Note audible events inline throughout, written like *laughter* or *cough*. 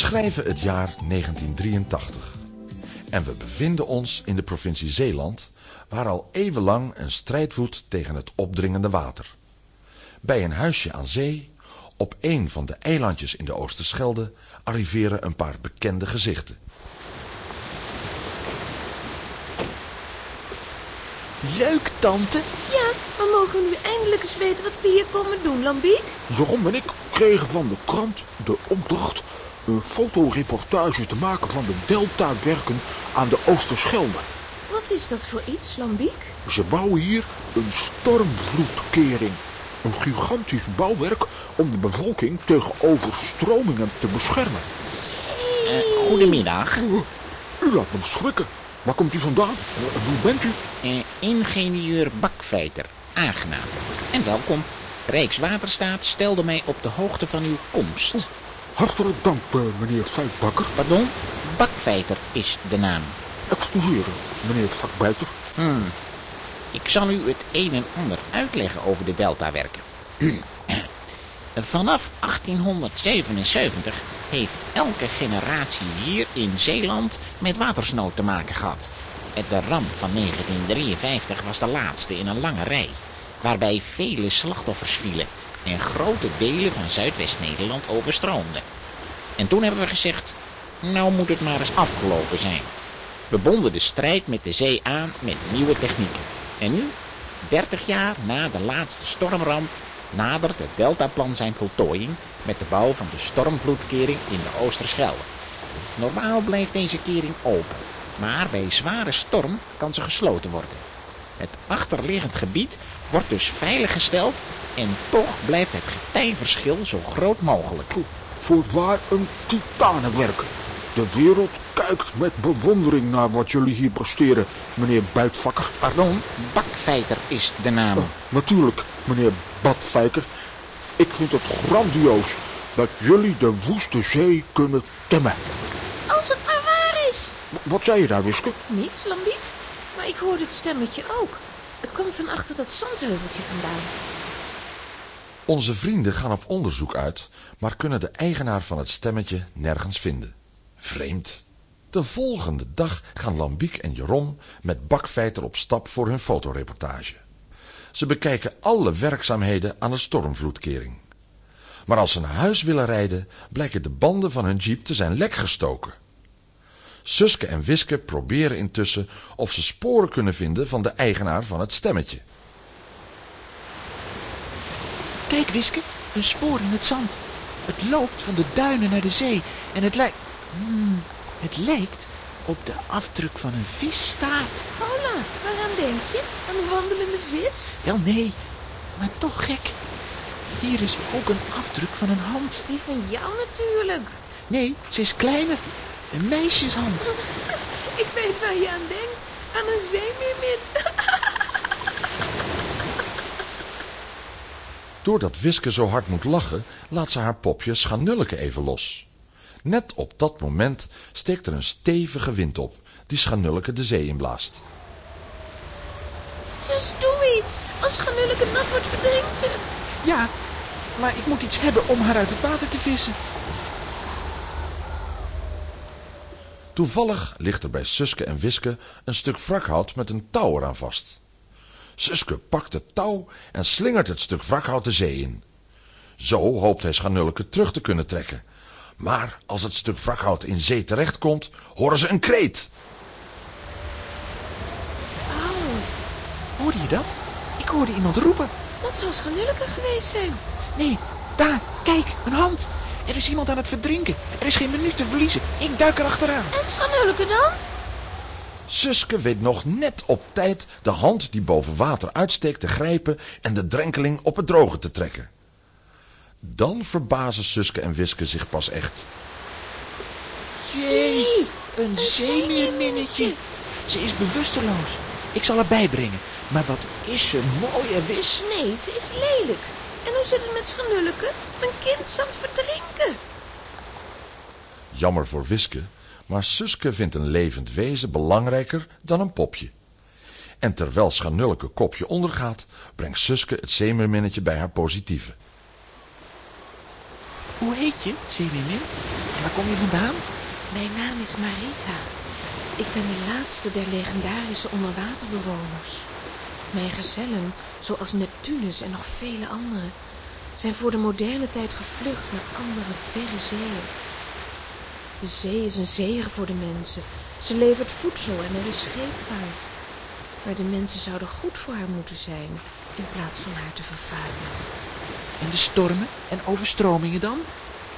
We schrijven het jaar 1983 en we bevinden ons in de provincie Zeeland, waar al eeuwenlang een strijd woedt tegen het opdringende water. Bij een huisje aan zee, op een van de eilandjes in de Oosterschelde, arriveren een paar bekende gezichten. Leuk, tante. Ja, we mogen nu eindelijk eens weten wat we hier komen doen, Lambiek. Jeroen en ik kregen van de krant de opdracht een fotoreportage te maken van de deltawerken aan de Oosterschelde. Wat is dat voor iets, Lambiek? Ze bouwen hier een stormvloedkering. Een gigantisch bouwwerk om de bevolking tegen overstromingen te beschermen. Eh, goedemiddag. U laat me schrikken. Waar komt u vandaan? Eh, Wie bent u? Eh, ingenieur Bakfeiter. Aangenaam. En welkom. Rijkswaterstaat stelde mij op de hoogte van uw komst. Hartelijk dank, eh, meneer Feitbakker. Pardon? Bakfeiter is de naam. Excuseren, meneer Vakbijter. Hmm. Ik zal u het een en ander uitleggen over de deltawerken. *clears throat* Vanaf 1877 heeft elke generatie hier in Zeeland met watersnood te maken gehad. De ramp van 1953 was de laatste in een lange rij, waarbij vele slachtoffers vielen en grote delen van Zuidwest-Nederland overstroomden. En toen hebben we gezegd, nou moet het maar eens afgelopen zijn. We bonden de strijd met de zee aan met nieuwe technieken. En nu, 30 jaar na de laatste stormramp, nadert het deltaplan zijn voltooiing met de bouw van de stormvloedkering in de Oosterschelde. Normaal blijft deze kering open, maar bij zware storm kan ze gesloten worden. Het achterliggend gebied wordt dus veiliggesteld en toch blijft het getijverschil zo groot mogelijk. Voorwaar een titanenwerk. De wereld kijkt met bewondering naar wat jullie hier presteren, meneer Buitvakker. Pardon, bakfeiter is de naam. Oh, natuurlijk, meneer Badvijker. Ik vind het grandioos dat jullie de woeste zee kunnen temmen. Als het maar waar is. W- Wat zei je daar, Wiske? Niets, Lambiek. Maar ik hoorde het stemmetje ook. Het kwam van achter dat zandheuveltje vandaan. Onze vrienden gaan op onderzoek uit, maar kunnen de eigenaar van het stemmetje nergens vinden. Vreemd. De volgende dag gaan Lambiek en Jeroen met Bakfeiter op stap voor hun fotoreportage. Ze bekijken alle werkzaamheden aan de stormvloedkering. Maar als ze naar huis willen rijden, blijken de banden van hun jeep te zijn lek gestoken. Suske en Wiske proberen intussen of ze sporen kunnen vinden van de eigenaar van het stemmetje. Kijk, Wiske, een spoor in het zand. Het loopt van de duinen naar de zee en het lijkt... Hmm, het lijkt op de afdruk van een visstaart. Hola, waaraan denk je? Aan de wandelende vis? Wel, nee, maar toch gek. Hier is ook een afdruk van een hand. Die van jou natuurlijk. Nee, ze is kleiner. Een meisjeshand. *laughs* Ik weet waar je aan denkt. Aan een zeemeermin. *laughs* Doordat Wiske zo hard moet lachen, laat ze haar popje Schanulleke even los. Net op dat moment steekt er een stevige wind op, die Schanulleke de zee inblaast. Zus, doe iets. Als Ganulleke nat wordt, verdrinkt ze. Ja, maar ik moet iets hebben om haar uit het water te vissen. Toevallig ligt er bij Suske en Wiske een stuk wrakhout met een touw eraan vast. Suske pakt het touw en slingert het stuk wrakhout de zee in. Zo hoopt hij Schanulleke terug te kunnen trekken. Maar als het stuk wrakhout in zee terechtkomt, horen ze een kreet. Auw, Hoorde je dat? Ik hoorde iemand roepen. dat zal Ganulleke geweest zijn. Nee, daar, kijk, een hand. Er is iemand aan het verdrinken. Er is geen minuut te verliezen. Ik duik er achteraan. En Schanulleke dan? Suske weet nog net op tijd de hand die boven water uitsteekt te grijpen en de drenkeling op het droge te trekken. Dan verbazen Suske en Wiske zich pas echt. Jee, een een zeemeerminnetje. Ze is bewusteloos. Ik zal haar bijbrengen. Maar wat is ze mooi en wis. Nee, ze is lelijk. En hoe zit het met Schanulleke? Mijn kind zal het verdrinken. Jammer voor Wiske, maar Suske vindt een levend wezen belangrijker dan een popje. En terwijl Schanulleke kopje ondergaat, brengt Suske het zeemeerminnetje bij haar positieve. Hoe heet je, Zeemeermin? En waar kom je vandaan? Mijn naam is Marisa. Ik ben de laatste der legendarische onderwaterbewoners. Mijn gezellen, zoals Neptunus en nog vele anderen, zijn voor de moderne tijd gevlucht naar andere verre zeeën. De zee is een zegen voor de mensen. Ze levert voedsel en er is scheepvaart. Maar de mensen zouden goed voor haar moeten zijn, in plaats van haar te vervuilen. En de stormen en overstromingen dan?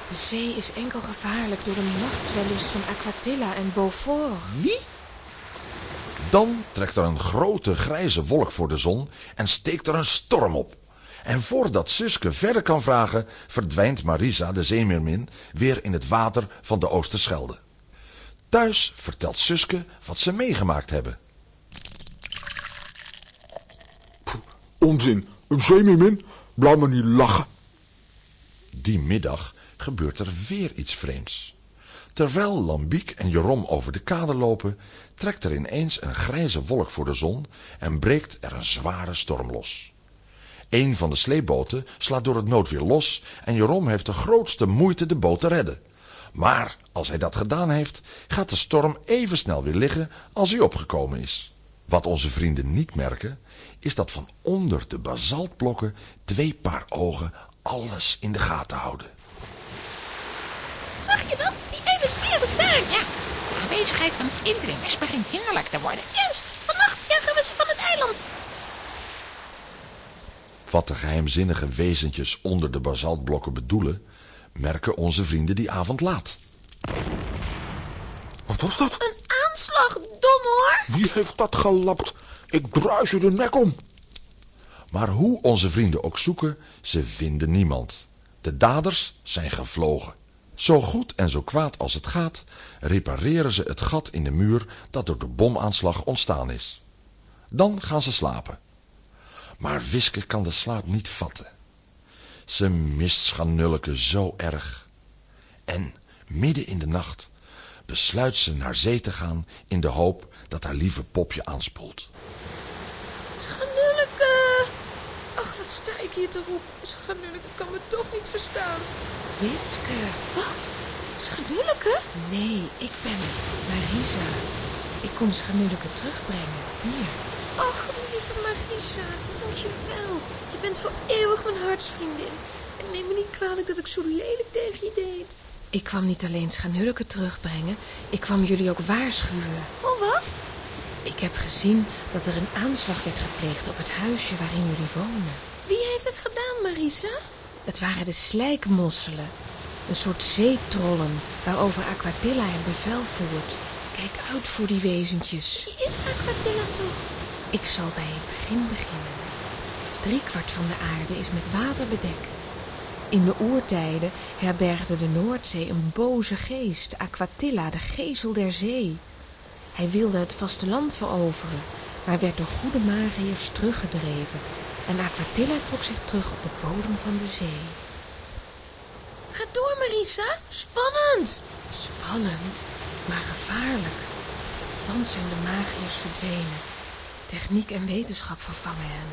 De zee is enkel gevaarlijk door de machtswellust van Aquatilla en Beaufort. Wie? Dan trekt er een grote grijze wolk voor de zon en steekt er een storm op. En voordat Suske verder kan vragen, verdwijnt Marisa, de zeemeermin, weer in het water van de Oosterschelde. Thuis vertelt Suske wat ze meegemaakt hebben. Onzin, een zeemeermin? Blijf maar niet lachen. Die middag gebeurt er weer iets vreemds. Terwijl Lambiek en Jerom over de kade lopen, trekt er ineens een grijze wolk voor de zon en breekt er een zware storm los. Een van de sleepboten slaat door het noodweer los en Jerom heeft de grootste moeite de boot te redden. Maar als hij dat gedaan heeft, gaat de storm even snel weer liggen als hij opgekomen is. Wat onze vrienden niet merken, is dat van onder de basaltblokken twee paar ogen alles in de gaten houden. Zag je dat? Die ene spier bestaan. Ja, de aanwezigheid van indringers begint hinderlijk te worden. Juist, vannacht jagen we ze van het eiland. Wat de geheimzinnige wezentjes onder de basaltblokken bedoelen, merken onze vrienden die avond laat. Wat was dat? Een aanslag, dom hoor. Wie heeft dat gelapt? Ik draai ze de nek om. Maar hoe onze vrienden ook zoeken, ze vinden niemand. De daders zijn gevlogen. Zo goed en zo kwaad als het gaat, repareren ze het gat in de muur dat door de bomaanslag ontstaan is. Dan gaan ze slapen. Maar Wiske kan de slaap niet vatten. Ze mist Schanulke zo erg. En midden in de nacht besluit ze naar zee te gaan in de hoop dat haar lieve popje aanspoelt. Schanulke. Ach, wat sta ik hier te roepen. Schanulke kan me toch niet verstaan. Wiske. Wat? Schanulke? Nee, ik ben het. Marisa. Ik kom Schanulke terugbrengen. Hier. Ach, lieve Marisa, dank je wel. Je bent voor eeuwig mijn hartsvriendin. En neem me niet kwalijk dat ik zo lelijk tegen je deed. Ik kwam niet alleen Schanulke terugbrengen, ik kwam jullie ook waarschuwen. Voor wat? Ik heb gezien dat er een aanslag werd gepleegd op het huisje waarin jullie wonen. Wie heeft het gedaan, Marisa? Het waren de slijkmosselen. Een soort zeetrollen waarover Aquatilla het bevel voert. Kijk uit voor die wezentjes. Wie is Aquatilla toch? Ik zal bij het begin beginnen. Driekwart van de aarde is met water bedekt. In de oertijden herbergde de Noordzee een boze geest, Aquatilla, de gezel der zee. Hij wilde het vasteland veroveren, maar werd door goede magiërs teruggedreven en Aquatilla trok zich terug op de bodem van de zee. Ga door, Marisa. Spannend. Spannend, maar gevaarlijk. Dan zijn de magiërs verdwenen. Techniek en wetenschap vervangen hen.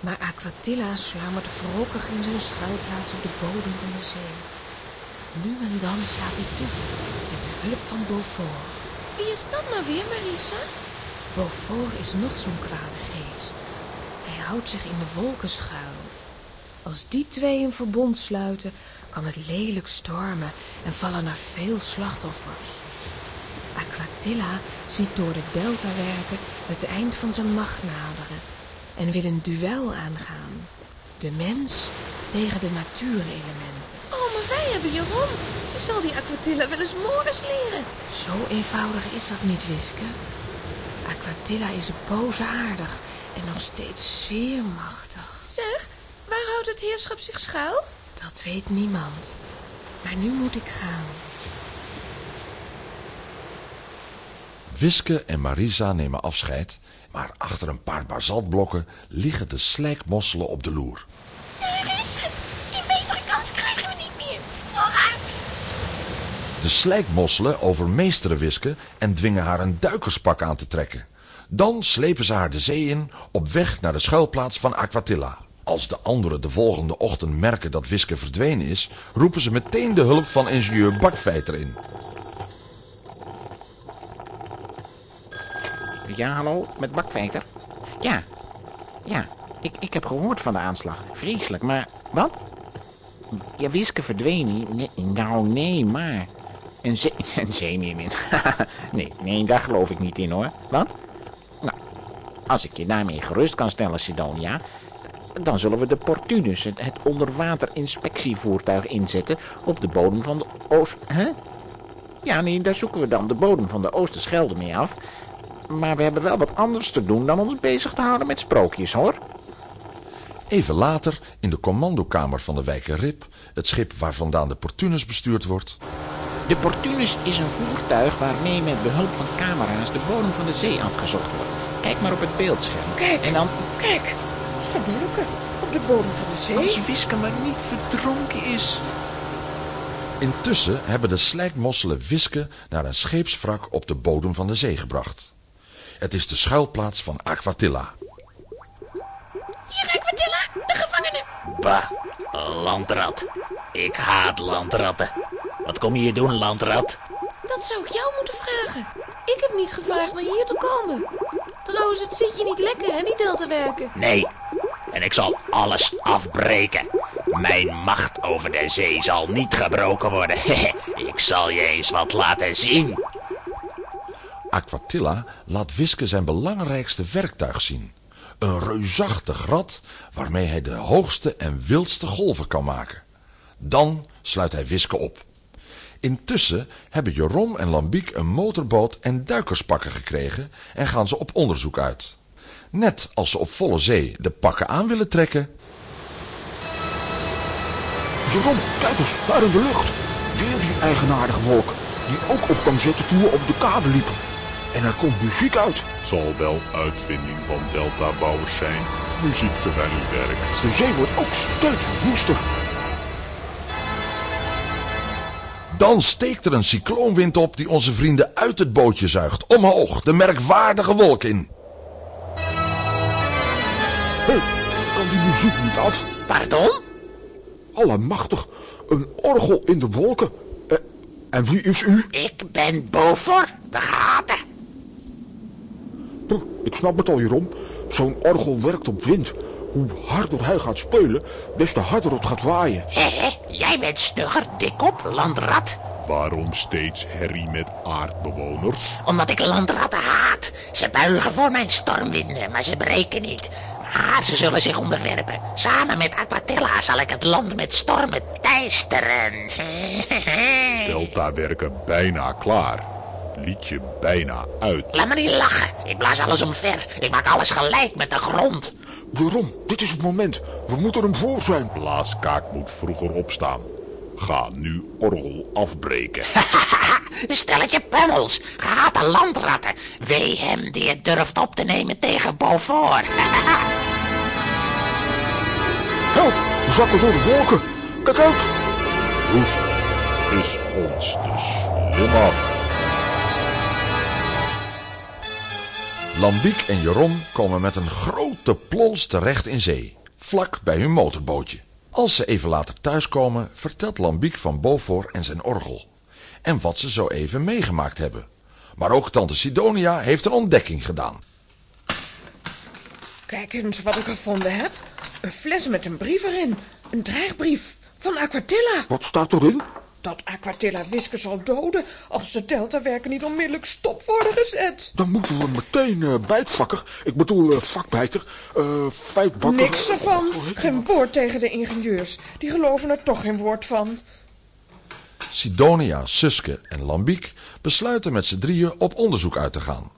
Maar Aquatilla sluimert wrokkig in zijn schuilplaats op de bodem van de zee. Nu en dan slaat hij toe, met de hulp van Beaufort. Wie is dat nou weer, Marisa? Beaufort is nog zo'n kwade geest. Hij houdt zich in de wolken schuil. Als die twee een verbond sluiten, kan het lelijk stormen en vallen er veel slachtoffers. Aquatilla ziet door de deltawerken het eind van zijn macht naderen en wil een duel aangaan. De mens tegen de natuurelementen. Oh, maar wij hebben Jeroen. Je zal die Aquatilla wel eens Morris leren. Zo eenvoudig is dat niet, Wiske. Aquatilla is boosaardig en nog steeds zeer machtig. Zeg, waar houdt het heerschap zich schuil? Dat weet niemand. Maar nu moet ik gaan. Wiske en Marisa nemen afscheid, maar achter een paar basaltblokken liggen de slijkmosselen op de loer. Daar is het. Die betere kans krijgen we niet meer. Vooruit. De slijkmosselen overmeesteren Wiske en dwingen haar een duikerspak aan te trekken. Dan slepen ze haar de zee in op weg naar de schuilplaats van Aquatilla. Als de anderen de volgende ochtend merken dat Wiske verdwenen is, roepen ze meteen de hulp van ingenieur Bakfeiter in. Ja, hallo, met Bakveter? Ja, ja, ik, ik heb gehoord van de aanslag. Vreselijk, maar wat? Ja, Wiske verdween. Nee, nou, nee, maar... Een, ze *laughs* een zeemeermin. *laughs* nee, nee, daar geloof ik niet in, hoor. Wat? Nou, als ik je daarmee gerust kan stellen, Sidonia... dan zullen we de Portunus, het, het onderwaterinspectievoertuig, inzetten... op de bodem van de Oost... Hè? Ja, nee, daar zoeken we dan de bodem van de Oosterschelde mee af... Maar we hebben wel wat anders te doen dan ons bezig te houden met sprookjes, hoor. Even later, in de commandokamer van de Wijker Rip, het schip waar vandaan de Portunus bestuurd wordt. De Portunus is een voertuig waarmee met behulp van camera's de bodem van de zee afgezocht wordt. Kijk maar op het beeldscherm. Kijk, En dan... kijk. Schadulken op de bodem van de zee. Als Wiske maar niet verdronken is. Intussen hebben de slijkmosselen Wiske naar een scheepswrak op de bodem van de zee gebracht. Het is de schuilplaats van Aquatilla. Hier, Aquatilla, de gevangene. Bah, landrat. Ik haat landratten. Wat kom je hier doen, landrat? Dat zou ik jou moeten vragen. Ik heb niet gevraagd naar hier te komen. Trouwens, het zit je niet lekker, hè, die delta werken. Nee, en ik zal alles afbreken. Mijn macht over de zee zal niet gebroken worden. *laughs* ik zal je eens wat laten zien. Aquatilla laat Wiske zijn belangrijkste werktuig zien. Een reusachtig rad waarmee hij de hoogste en wildste golven kan maken. Dan sluit hij Wiske op. Intussen hebben Jeroen en Lambiek een motorboot en duikerspakken gekregen en gaan ze op onderzoek uit. Net als ze op volle zee de pakken aan willen trekken, Jeroen, kijk eens, daar in de lucht. Weer die eigenaardige wolk, die ook op kan zetten toen we op de kade liepen. En er komt muziek uit. zal wel uitvinding van deltabouwers zijn. Muziek terwijl u werkt. De zee wordt ook steeds woester. Dan steekt er een cycloonwind op die onze vrienden uit het bootje zuigt. Omhoog, de merkwaardige wolk in. Hé, kan die muziek niet af? Pardon? Allemachtig, een orgel in de wolken. Eh, en wie is u? Ik ben Bofor, de gehate. Hm, Ik snap het al, Jeroen. Zo'n orgel werkt op wind. Hoe harder hij gaat spelen, des te harder het gaat waaien. Hé, jij bent stugger, dikop, landrat. Waarom steeds herrie met aardbewoners? Omdat ik landratten haat. Ze buigen voor mijn stormwinden, maar ze breken niet. Maar ze zullen zich onderwerpen. Samen met Aquatilla zal ik het land met stormen teisteren. *laughs* Delta werken bijna klaar. Liedje bijna uit. Laat me niet lachen. Ik blaas alles omver. Ik maak alles gelijk met de grond. Jeroen, dit is het moment. We moeten hem voor zijn. Blaaskaak moet vroeger opstaan. Ga nu orgel afbreken. *laughs* Stelletje pummels. Gehate landratten. Wee hem die het durft op te nemen tegen Beaufort. *laughs* Help, we zakken door de wolken. Kijk uit. Roes is ons dus slim af. Lambiek en Jeroen komen met een grote plons terecht in zee, vlak bij hun motorbootje. Als ze even later thuiskomen, vertelt Lambiek van Beaufort en zijn orgel. En wat ze zo even meegemaakt hebben. Maar ook tante Sidonia heeft een ontdekking gedaan. Kijk eens wat ik gevonden heb. Een fles met een brief erin. Een dreigbrief van Aquatilla. Wat staat erin? Dat Aquatilla Wiske zal doden als de deltawerken niet onmiddellijk stop worden gezet. Dan moeten we meteen eh bijtvakker, ik bedoel eh, vakbijter, eh feitbakker... Niks ervan. Die Geen woord tegen de ingenieurs. Die geloven er toch geen woord van. Sidonia, Suske en Lambiek besluiten met z'n drieën op onderzoek uit te gaan.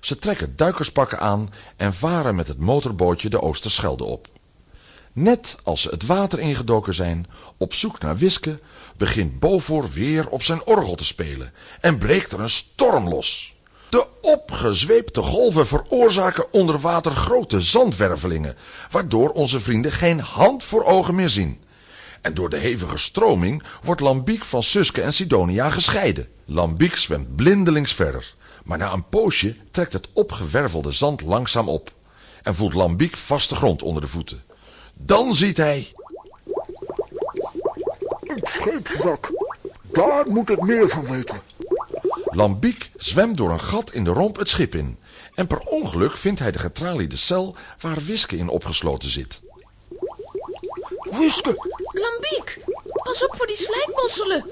Ze trekken duikerspakken aan en varen met het motorbootje de Oosterschelde op. Net als ze het water ingedoken zijn, op zoek naar Wiske, begint Beaufort weer op zijn orgel te spelen en breekt er een storm los. De opgezweepte golven veroorzaken onder water grote zandwervelingen, waardoor onze vrienden geen hand voor ogen meer zien. En door de hevige stroming wordt Lambiek van Suske en Sidonia gescheiden. Lambiek zwemt blindelings verder, maar na een poosje trekt het opgewervelde zand langzaam op en voelt Lambiek vaste grond onder de voeten. Dan ziet hij... Een scheepswrak. Daar moet het meer van weten. Lambiek zwemt door een gat in de romp het schip in. En per ongeluk vindt hij de getraliede cel waar Wiske in opgesloten zit. Wiske, Lambiek, pas op voor die slijkmosselen.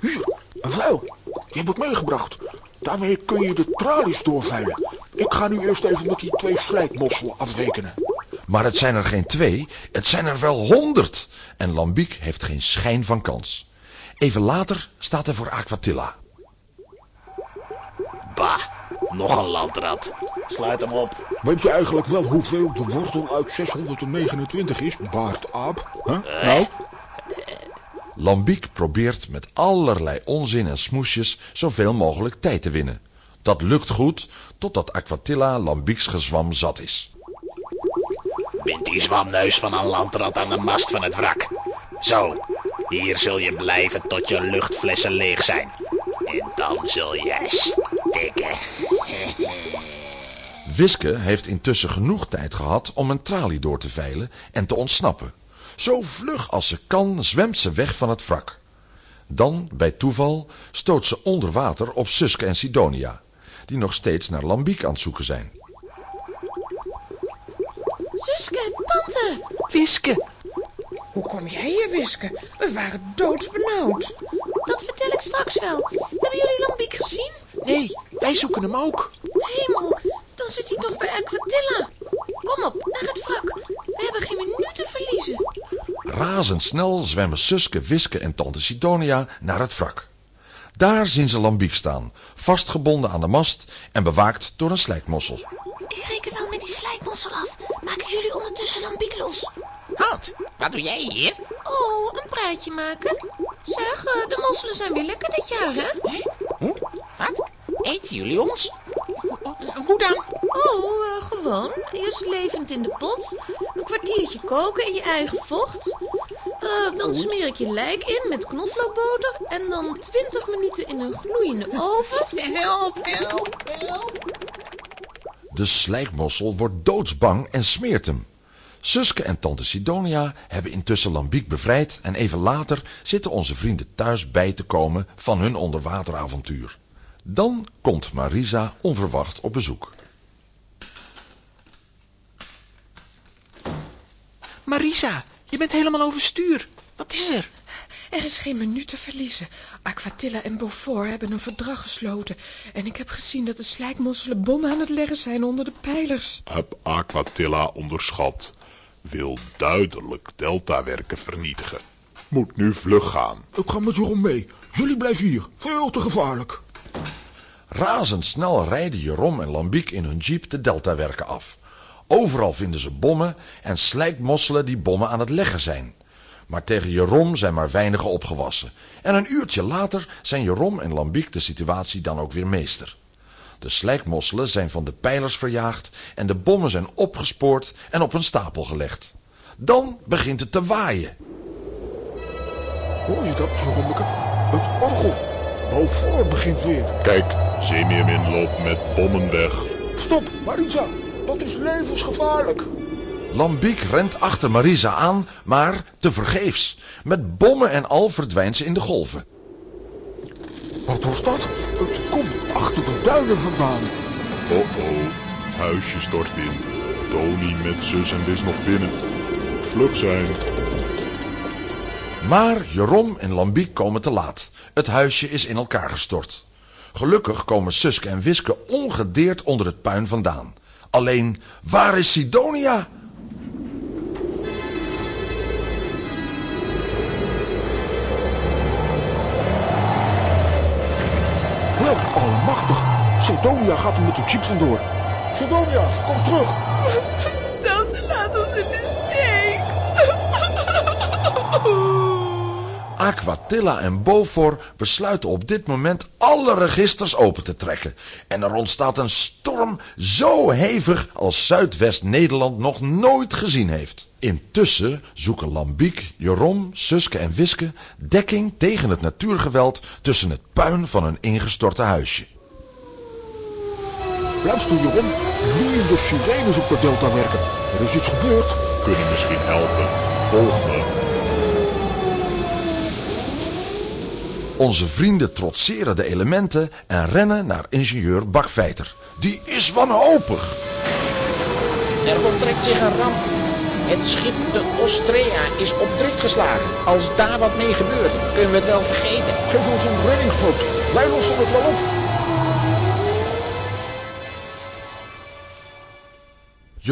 hier, een vuil. Je hebt het meegebracht. Daarmee kun je de tralies doorveilen. Ik ga nu eerst even met die twee slijkmosselen afrekenen. Maar het zijn er geen twee, het zijn er wel honderd. En Lambiek heeft geen schijn van kans. Even later staat hij voor Aquatilla. Bah, nog een landrat. Sluit hem op. Weet je eigenlijk wel hoeveel de wortel uit 629 is, Baard Aap? Huh? Nou, Lambiek probeert met allerlei onzin en smoesjes zoveel mogelijk tijd te winnen. Dat lukt goed, totdat Aquatilla Lambieks gezwam zat is. Bind die zwamneus van een landrat aan de mast van het wrak. Zo, hier zul je blijven tot je luchtflessen leeg zijn. En dan zul je stikken. *laughs* Wiske heeft intussen genoeg tijd gehad om een tralie door te veilen en te ontsnappen. Zo vlug als ze kan zwemt ze weg van het wrak. Dan, bij toeval, stoot ze onder water op Suske en Sidonia, die nog steeds naar Lambiek aan het zoeken zijn. Suske, tante. Wiske, Hoe kom jij hier, Wiske? We waren doodsbenauwd. Dat vertel ik straks wel. Hebben jullie Lambiek gezien? nee, wij zoeken hem ook. Hemel, dan zit hij toch bij Aquatilla. Kom op, naar het wrak. We hebben geen minuut te verliezen. Razendsnel zwemmen Suske, Wiske en tante Sidonia naar het wrak. Daar zien ze Lambiek staan, vastgebonden aan de mast en bewaakt door een slijkmossel. Ik reken wel met die slijkmossel af. Maken jullie ondertussen Lambiek los? Halt, wat doe jij hier? Oh, een praatje maken. Zeg, eh, de mosselen zijn weer lekker dit jaar, hè? Wat? Eten jullie ons? Hoe dan? Oh, eh, gewoon. Eerst levend in de pot. Een kwartiertje koken in je eigen vocht. Eh, dan smeer ik je lijk in met knoflookboter. En dan 20 minuten in een gloeiende oven. Help, help, help. De slijkmossel wordt doodsbang en smeert hem. Suske en tante Sidonia hebben intussen Lambiek bevrijd en even later zitten onze vrienden thuis bij te komen van hun onderwateravontuur. Dan komt Marisa onverwacht op bezoek. Marisa, je bent helemaal overstuur. Wat is er? Er is geen minuut te verliezen. Aquatilla en Beaufort hebben een verdrag gesloten. En ik heb gezien dat de slijkmosselen bommen aan het leggen zijn onder de pijlers. Heb Aquatilla onderschat. Wil duidelijk deltawerken vernietigen. Moet nu vlug gaan. ik ga met Jeroen mee. Jullie blijven hier. Veel te gevaarlijk. Razendsnel rijden Jerom en Lambiek in hun jeep de deltawerken af. Overal vinden ze bommen en slijkmosselen die bommen aan het leggen zijn. Maar tegen Jerom zijn maar weinigen opgewassen. En een uurtje later zijn Jerom en Lambiek de situatie dan ook weer meester. De slijkmosselen zijn van de pijlers verjaagd en de bommen zijn opgespoord en op een stapel gelegd. Dan begint het te waaien. Hoor je dat, Jerommeke? Het orgel. Beaufort begint weer. Kijk, Zeemeermin loopt met bommen weg. Stop, Marisa. Dat is levensgevaarlijk. Lambiek rent achter Marisa aan, maar tevergeefs. Met bommen en al verdwijnt ze in de golven. Wat was dat? Het komt achter de duinen vandaan. Oh-oh, huisje stort in. Tony met zus en Wis nog binnen. Vlug zijn. Maar Jerom en Lambiek komen te laat. Het huisje is in elkaar gestort. Gelukkig komen Suske en Wiske ongedeerd onder het puin vandaan. Alleen, waar is Sidonia? Sidonia gaat er met de jeep vandoor. Sidonia, kom terug. Tante, laat ons in de steek. Aquatilla en Beaufort besluiten op dit moment alle registers open te trekken. En er ontstaat een storm zo hevig als Zuidwest-Nederland nog nooit gezien heeft. Intussen zoeken Lambiek, Jerom, Suske en Wiske dekking tegen het natuurgeweld tussen het puin van hun ingestorte huisje. Luister, Jeroen. Loeiende sirenes op de delta werken. Er is iets gebeurd. kunnen misschien helpen. Volg me. Onze vrienden trotseren de elementen en rennen naar ingenieur Bakfeiter. Die is wanhopig. Er voltrekt zich een ramp. Het schip de Ostrea is op drift geslagen. Als daar wat mee gebeurt, kunnen we het wel vergeten. Geef ons een reddingsboot. Wij lossen het wel op.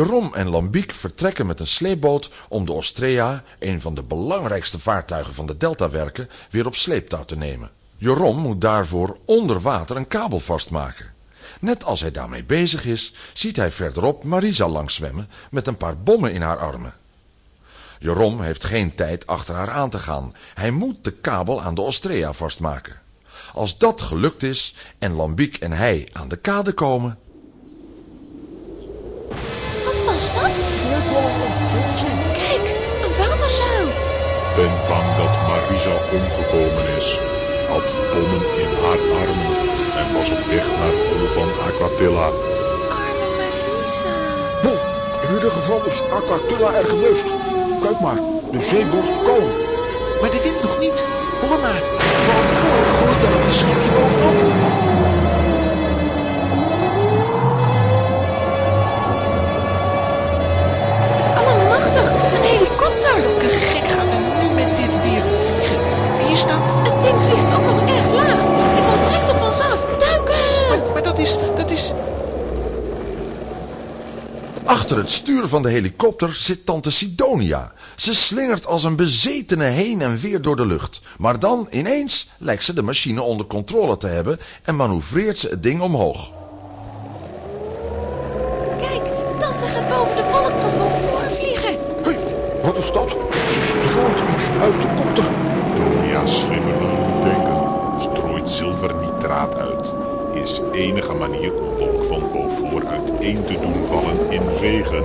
Jerom en Lambiek vertrekken met een sleepboot om de Ostrea, een van de belangrijkste vaartuigen van de deltawerken, weer op sleeptouw te nemen. Jerom moet daarvoor onder water een kabel vastmaken. Net als hij daarmee bezig is, ziet hij verderop Marisa langs zwemmen met een paar bommen in haar armen. Jerom heeft geen tijd achter haar aan te gaan. Hij moet de kabel aan de Ostrea vastmaken. Als dat gelukt is en Lambiek en hij aan de kade komen, Wat was dat? Kijk, een waterzuil. Ben bang dat Marisa omgekomen is. Had bommen in haar armen en was op weg naar Hol van Aquatilla. Arme Marisa. Nou, in ieder geval is Aquatilla er geweest. Kijk maar, de zee wordt kalm. Maar de wind nog niet. Hoor maar. Boven gooit er nog een schepje bovenop. Welke gek gaat er nu met dit weer vliegen? Wie is dat? Het ding vliegt ook nog erg laag. Hij komt recht op ons af. Duiken! Maar dat is, dat is... Achter het stuur van de helikopter zit tante Sidonia. Ze slingert als een bezetene heen en weer door de lucht. Maar dan ineens lijkt ze de machine onder controle te hebben en manoeuvreert ze het ding omhoog. Kijk, tante gaat boven de wolk van Beaufort wat is dat? Ze strooit iets uit de kopter. Donia slimmer dan jullie denken. Strooit zilvernitraat uit. Is enige manier om wolk van Beaufort uiteen te doen vallen in regen.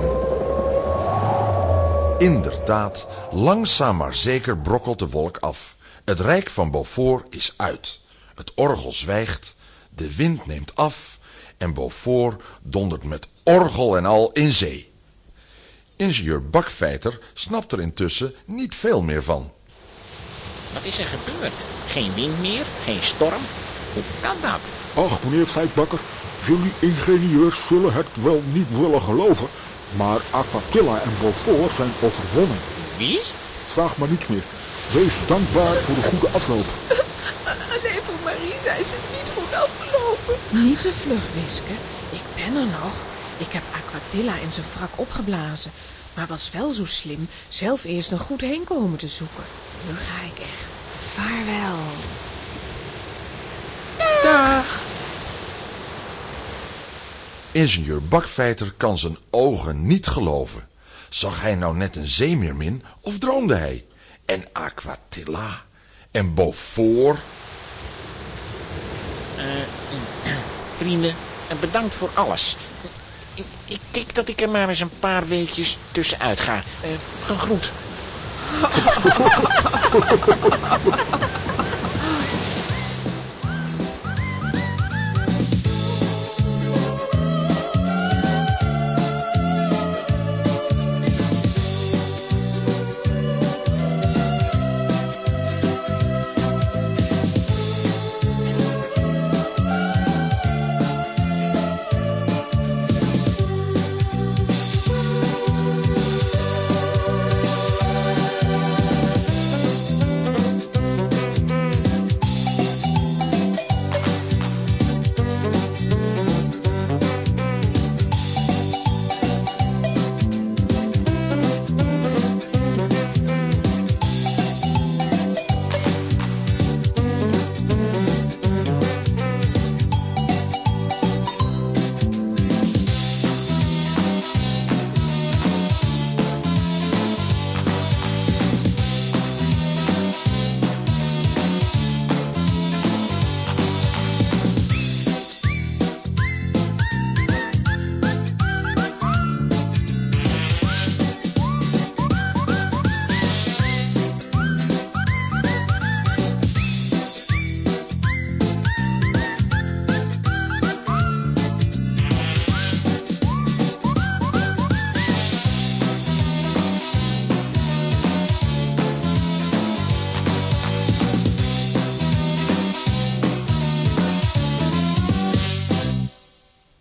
Inderdaad, langzaam maar zeker brokkelt de wolk af. Het rijk van Beaufort is uit. Het orgel zwijgt, de wind neemt af en Beaufort dondert met orgel en al in zee. Ingenieur Bakfeiter snapt er intussen niet veel meer van. Wat is er gebeurd? Geen wind meer, geen storm. Hoe kan dat? Ach, meneer Feitbakker, jullie ingenieurs zullen het wel niet willen geloven, maar Aquatilla en Beaufort zijn overwonnen. Wie? Vraag maar niets meer. Wees dankbaar voor de goede afloop. *laughs* Alleen voor Marisa is het niet goed afgelopen. Niet te vlug, Wiske. Ik ben er nog. Ik heb Aquatilla in zijn wrak opgeblazen. Maar was wel zo slim zelf eerst een goed heenkomen te zoeken. Nu ga ik echt. Vaarwel. Dag. Ingenieur Bakfeiter kan zijn ogen niet geloven. Zag hij nou net een zeemeermin of droomde hij? En Aquatilla en Beaufort? *clears throat* Vrienden, en bedankt voor alles. Ik, ik denk dat ik er maar eens een paar weekjes tussenuit ga. Eh, gegroet. *laughs*